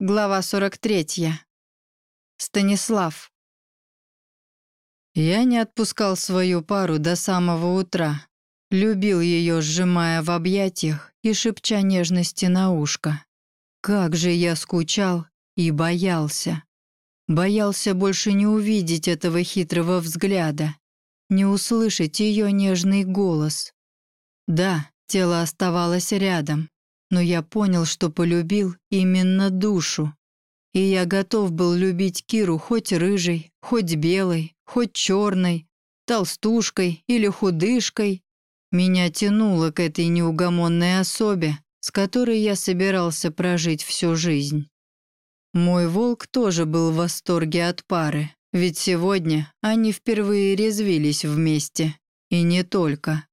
Глава 43. Станислав. Я не отпускал свою пару до самого утра. Любил ее, сжимая в объятиях и шепча нежности на ушко. Как же я скучал и боялся. Боялся больше не увидеть этого хитрого взгляда, не услышать ее нежный голос. Да, тело оставалось рядом, но я понял, что полюбил именно душу. И я готов был любить Киру хоть рыжей, хоть белой, хоть черной, толстушкой или худышкой. Меня тянуло к этой неугомонной особе, с которой я собирался прожить всю жизнь. Мой волк тоже был в восторге от пары, ведь сегодня они впервые резвились вместе. И не только.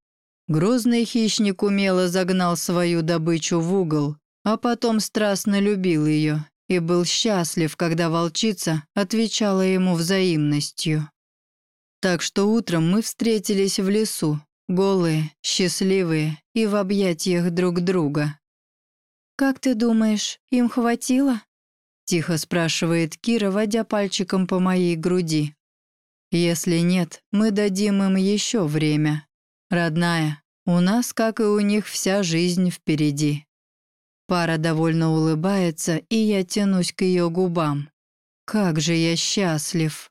Грозный хищник умело загнал свою добычу в угол, а потом страстно любил ее и был счастлив, когда волчица отвечала ему взаимностью. Так что утром мы встретились в лесу, голые, счастливые и в объятиях друг друга. «Как ты думаешь, им хватило?» — тихо спрашивает Кира, водя пальчиком по моей груди. «Если нет, мы дадим им еще время. Родная, у нас, как и у них, вся жизнь впереди. Пара довольно улыбается, и я тянусь к ее губам. Как же я счастлив.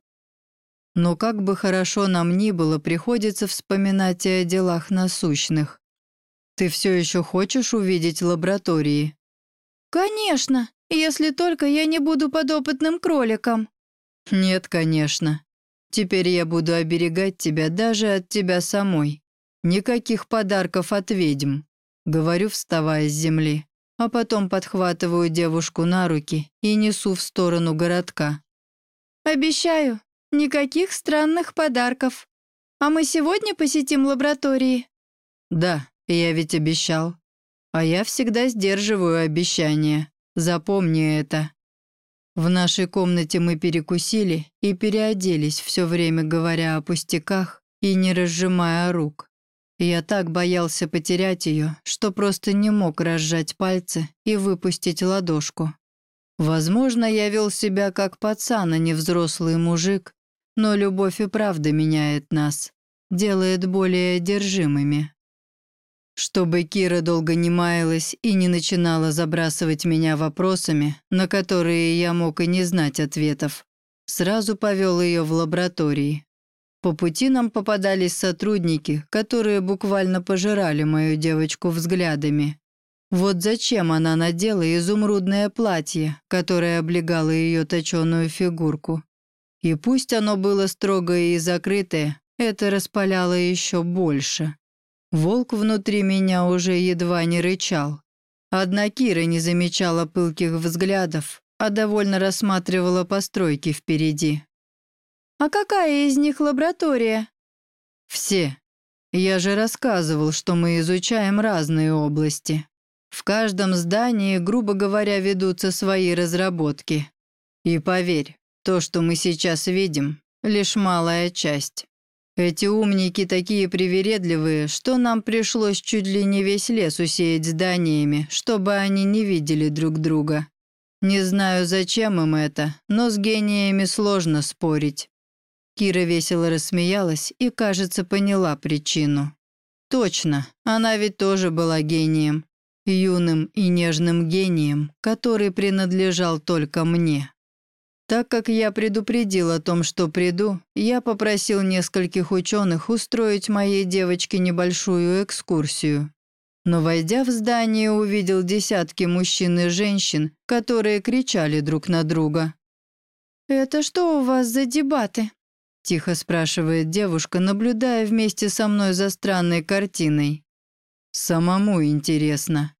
Но как бы хорошо нам ни было, приходится вспоминать и о делах насущных. Ты все еще хочешь увидеть лаборатории? Конечно, если только я не буду подопытным кроликом. Нет, конечно. Теперь я буду оберегать тебя даже от тебя самой. Никаких подарков от ведьм. Говорю, вставая с земли. А потом подхватываю девушку на руки и несу в сторону городка. «Обещаю, никаких странных подарков. А мы сегодня посетим лаборатории?» «Да, я ведь обещал. А я всегда сдерживаю обещания. Запомни это». В нашей комнате мы перекусили и переоделись, все время говоря о пустяках и не разжимая рук. Я так боялся потерять ее, что просто не мог разжать пальцы и выпустить ладошку. Возможно, я вел себя как пацан, а не взрослый мужик, но любовь и правда меняет нас, делает более одержимыми. Чтобы Кира долго не маялась и не начинала забрасывать меня вопросами, на которые я мог и не знать ответов, сразу повел ее в лаборатории. По пути нам попадались сотрудники, которые буквально пожирали мою девочку взглядами. Вот зачем она надела изумрудное платье, которое облегало ее точеную фигурку. И пусть оно было строгое и закрытое, это распаляло еще больше. Волк внутри меня уже едва не рычал. Одна Кира не замечала пылких взглядов, а довольно рассматривала постройки впереди. «А какая из них лаборатория?» «Все. Я же рассказывал, что мы изучаем разные области. В каждом здании, грубо говоря, ведутся свои разработки. И поверь, то, что мы сейчас видим, лишь малая часть. Эти умники такие привередливые, что нам пришлось чуть ли не весь лес усеять зданиями, чтобы они не видели друг друга. Не знаю, зачем им это, но с гениями сложно спорить. Кира весело рассмеялась и, кажется, поняла причину. Точно, она ведь тоже была гением. Юным и нежным гением, который принадлежал только мне. Так как я предупредил о том, что приду, я попросил нескольких ученых устроить моей девочке небольшую экскурсию. Но, войдя в здание, увидел десятки мужчин и женщин, которые кричали друг на друга. «Это что у вас за дебаты?» Тихо спрашивает девушка, наблюдая вместе со мной за странной картиной. Самому интересно.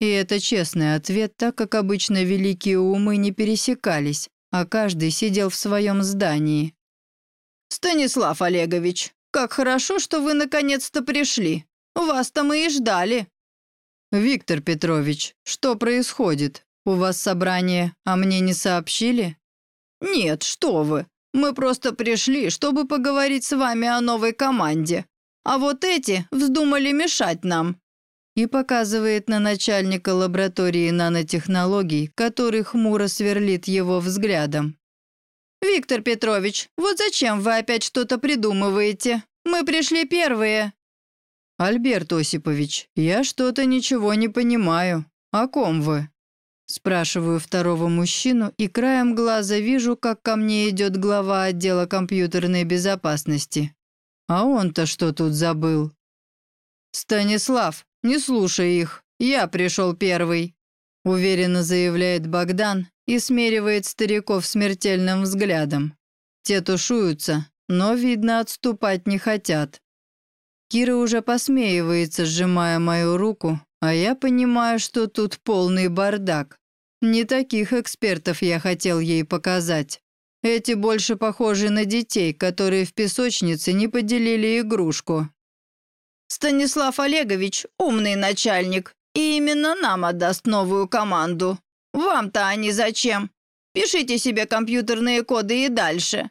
И это честный ответ, так как обычно великие умы не пересекались, а каждый сидел в своем здании. «Станислав Олегович, как хорошо, что вы наконец-то пришли. Вас-то мы и ждали». «Виктор Петрович, что происходит? У вас собрание, а мне не сообщили?» «Нет, что вы. Мы просто пришли, чтобы поговорить с вами о новой команде. А вот эти вздумали мешать нам». и показывает на начальника лаборатории нанотехнологий, который хмуро сверлит его взглядом. «Виктор Петрович, вот зачем вы опять что-то придумываете? Мы пришли первые». «Альберт Осипович, я что-то ничего не понимаю. О ком вы?» Спрашиваю второго мужчину и краем глаза вижу, как ко мне идет глава отдела компьютерной безопасности. А он-то что тут забыл? «Станислав, не слушай их, я пришел первый», уверенно заявляет Богдан и смеривает стариков смертельным взглядом. Те тушуются, но, видно, отступать не хотят. Кира уже посмеивается, сжимая мою руку, а я понимаю, что тут полный бардак. Не таких экспертов я хотел ей показать. Эти больше похожи на детей, которые в песочнице не поделили игрушку. «Станислав Олегович – умный начальник, и именно нам отдаст новую команду. Вам-то они зачем? Пишите себе компьютерные коды и дальше».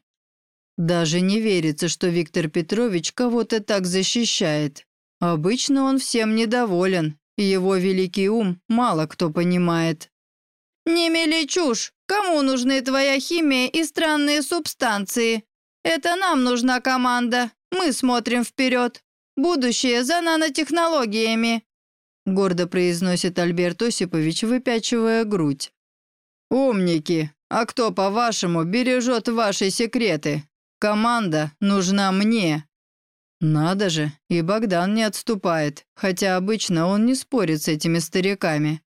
Даже не верится, что Виктор Петрович кого-то так защищает. Обычно он всем недоволен, и его великий ум мало кто понимает. «Не мели чушь! Кому нужны твоя химия и странные субстанции? Это нам нужна команда. Мы смотрим вперед. Будущее за нанотехнологиями», — гордо произносит Альберт Осипович, выпячивая грудь. «Умники! А кто, по-вашему, бережет ваши секреты? Команда нужна мне!» Надо же, и Богдан не отступает, хотя обычно он не спорит с этими стариками.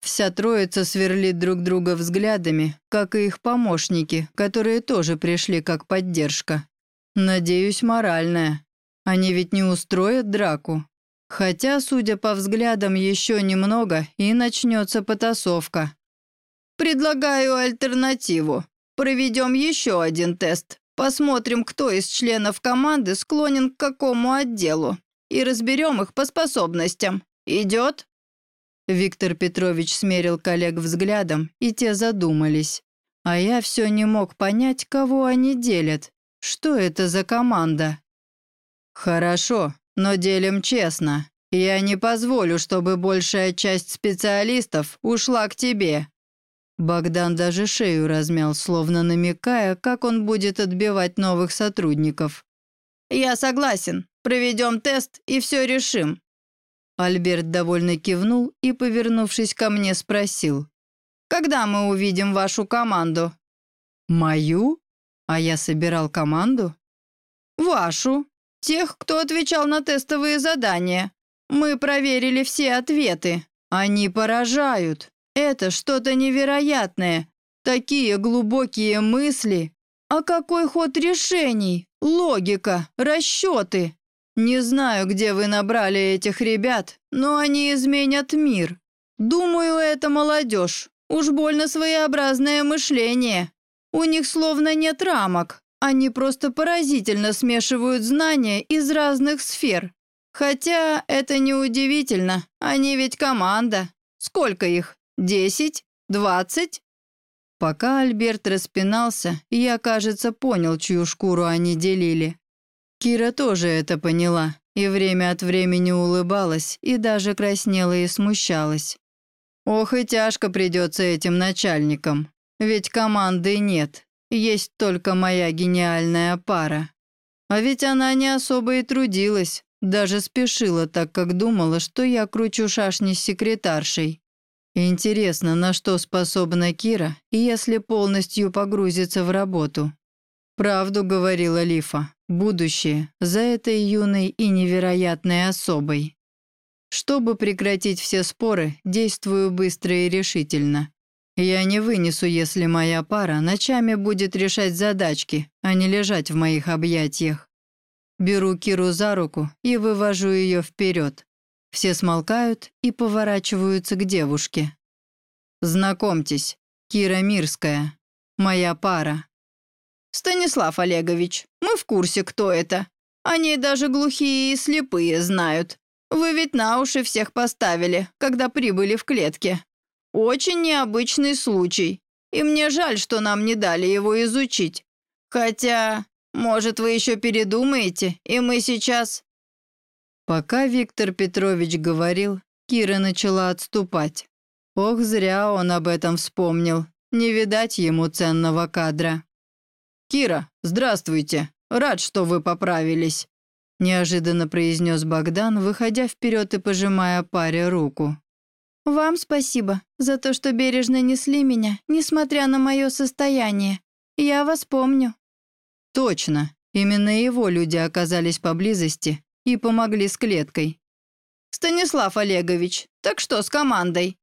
Вся троица сверлит друг друга взглядами, как и их помощники, которые тоже пришли как поддержка. Надеюсь, моральная. Они ведь не устроят драку. Хотя, судя по взглядам, еще немного, и начнется потасовка. «Предлагаю альтернативу. Проведем еще один тест. Посмотрим, кто из членов команды склонен к какому отделу. И разберем их по способностям. Идет?» Виктор Петрович смерил коллег взглядом, и те задумались. А я все не мог понять, кого они делят. Что это за команда? «Хорошо, но делим честно. Я не позволю, чтобы большая часть специалистов ушла к тебе». Богдан даже шею размял, словно намекая, как он будет отбивать новых сотрудников. «Я согласен. Проведем тест и все решим. Альберт довольно кивнул и, повернувшись ко мне, спросил. «Когда мы увидим вашу команду?» «Мою? А я собирал команду?» «Вашу. Тех, кто отвечал на тестовые задания. Мы проверили все ответы. Они поражают. Это что-то невероятное. Такие глубокие мысли. А какой ход решений? Логика, расчеты. Не знаю, где вы набрали этих ребят, но они изменят мир. Думаю, это молодежь. Уж больно своеобразное мышление. У них словно нет рамок. Они просто поразительно смешивают знания из разных сфер. Хотя это неудивительно, они ведь команда. Сколько их? Десять? Двадцать? Пока Альберт распинался, я, кажется, понял, чью шкуру они делили. Кира тоже это поняла и время от времени улыбалась и даже краснела и смущалась. Ох и тяжко придется этим начальникам, ведь команды нет, есть только моя гениальная пара. А ведь она не особо и трудилась, даже спешила, так как думала, что я кручу шашни с секретаршей. Интересно, на что способна Кира, если полностью погрузится в работу. Правду говорила Лифа. Будущее за этой юной и невероятной особой. Чтобы прекратить все споры, действую быстро и решительно. Я не вынесу, если моя пара ночами будет решать задачки, а не лежать в моих объятиях. Беру Киру за руку и вывожу ее вперед. Все смолкают и поворачиваются к девушке. Знакомьтесь, Кира Мирская, моя пара. «Станислав Олегович, мы в курсе, кто это. Они даже глухие и слепые знают. Вы ведь на уши всех поставили, когда прибыли в клетке. Очень необычный случай. И мне жаль, что нам не дали его изучить. Хотя, может, вы еще передумаете, и мы сейчас...» Пока Виктор Петрович говорил, Кира начала отступать. Ох, зря он об этом вспомнил. Не видать ему ценного кадра. «Кира, здравствуйте. Рад, что вы поправились», – неожиданно произнес Богдан, выходя вперед и пожимая паре руку. «Вам спасибо за то, что бережно несли меня, несмотря на мое состояние. Я вас помню». «Точно. Именно его люди оказались поблизости и помогли с клеткой». «Станислав Олегович, так что с командой?»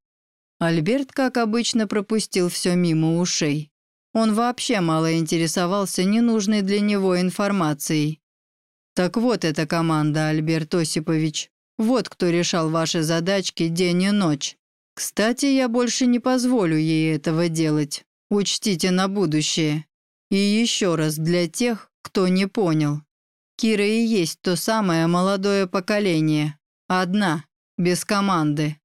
Альберт, как обычно, пропустил все мимо ушей. Он вообще мало интересовался ненужной для него информацией. Так вот эта команда, Альберт Осипович. Вот кто решал ваши задачки день и ночь. Кстати, я больше не позволю ей этого делать. Учтите на будущее. И еще раз для тех, кто не понял. Кира и есть то самое молодое поколение. Одна, без команды.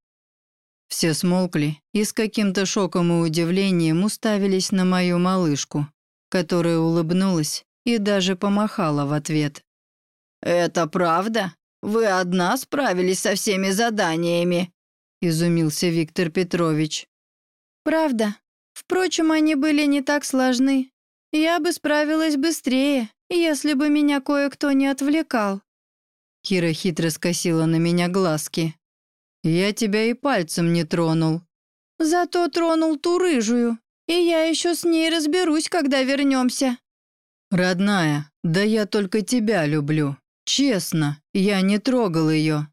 Все смолкли и с каким-то шоком и удивлением уставились на мою малышку, которая улыбнулась и даже помахала в ответ. «Это правда? Вы одна справились со всеми заданиями?» – изумился Виктор Петрович. «Правда. Впрочем, они были не так сложны. Я бы справилась быстрее, если бы меня кое-кто не отвлекал». Кира хитро скосила на меня глазки. «Я тебя и пальцем не тронул». «Зато тронул ту рыжую, и я еще с ней разберусь, когда вернемся». «Родная, да я только тебя люблю. Честно, я не трогал ее».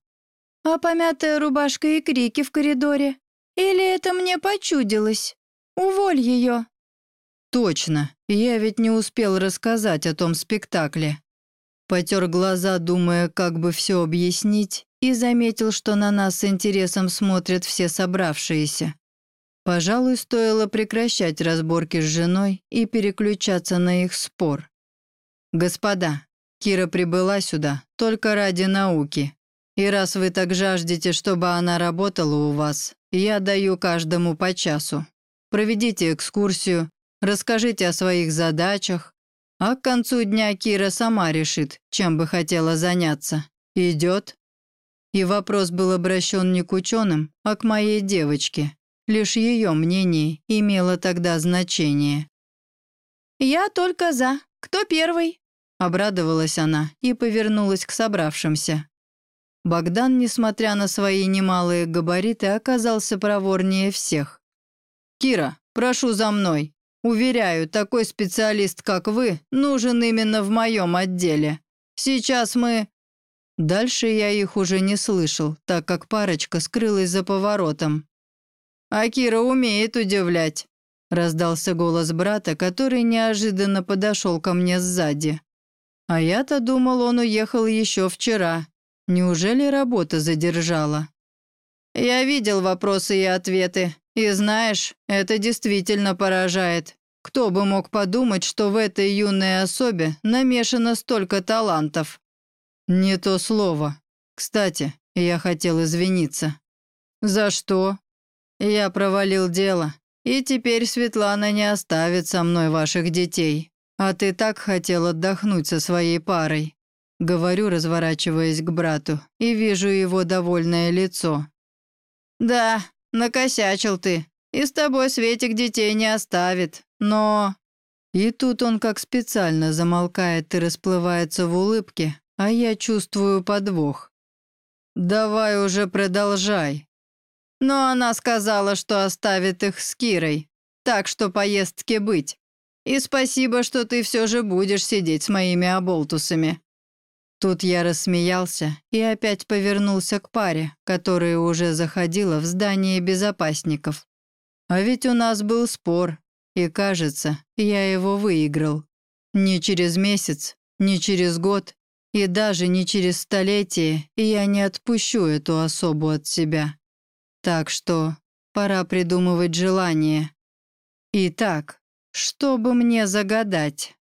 «А помятая рубашка и крики в коридоре? Или это мне почудилось? Уволь ее». «Точно, я ведь не успел рассказать о том спектакле». Потер глаза, думая, как бы все объяснить, и заметил, что на нас с интересом смотрят все собравшиеся. Пожалуй, стоило прекращать разборки с женой и переключаться на их спор. «Господа, Кира прибыла сюда только ради науки. И раз вы так жаждете, чтобы она работала у вас, я даю каждому по часу. Проведите экскурсию, расскажите о своих задачах, а к концу дня Кира сама решит, чем бы хотела заняться. Идет?» И вопрос был обращен не к ученым, а к моей девочке. Лишь ее мнение имело тогда значение. «Я только за. Кто первый?» Обрадовалась она и повернулась к собравшимся. Богдан, несмотря на свои немалые габариты, оказался проворнее всех. «Кира, прошу за мной. Уверяю, такой специалист, как вы, нужен именно в моем отделе. Сейчас мы...» Дальше я их уже не слышал, так как парочка скрылась за поворотом. «А Кира умеет удивлять», – раздался голос брата, который неожиданно подошел ко мне сзади. А я-то думал, он уехал еще вчера. Неужели работа задержала? Я видел вопросы и ответы. И знаешь, это действительно поражает. Кто бы мог подумать, что в этой юной особе намешано столько талантов? Не то слово. Кстати, я хотел извиниться. За что? Я провалил дело. И теперь Светлана не оставит со мной ваших детей. «А ты так хотел отдохнуть со своей парой», — говорю, разворачиваясь к брату, и вижу его довольное лицо. «Да, накосячил ты, и с тобой Светик детей не оставит, но...» И тут он как специально замолкает и расплывается в улыбке, а я чувствую подвох. «Давай уже продолжай». Но она сказала, что оставит их с Кирой, так что поездки быть. И спасибо, что ты все же будешь сидеть с моими оболтусами». Тут я рассмеялся и опять повернулся к паре, которая уже заходила в здание безопасников. А ведь у нас был спор, и, кажется, я его выиграл. Не через месяц, не через год и даже не через столетие я не отпущу эту особу от себя. Так что пора придумывать желание. Итак, чтобы мне загадать.